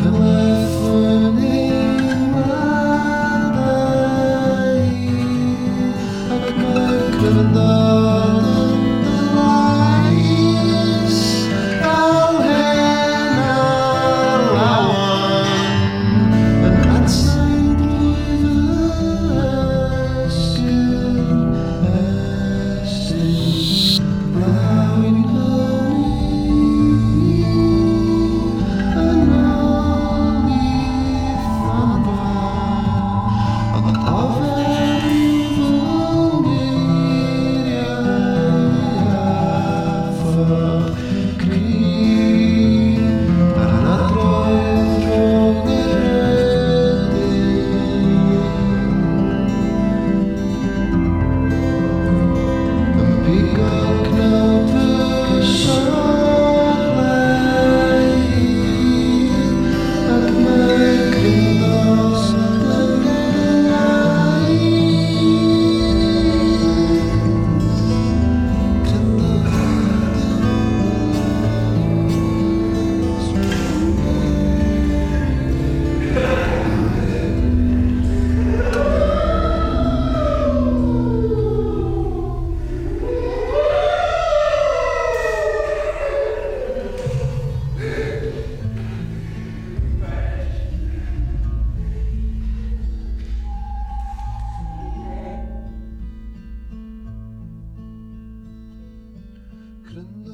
Hello. Open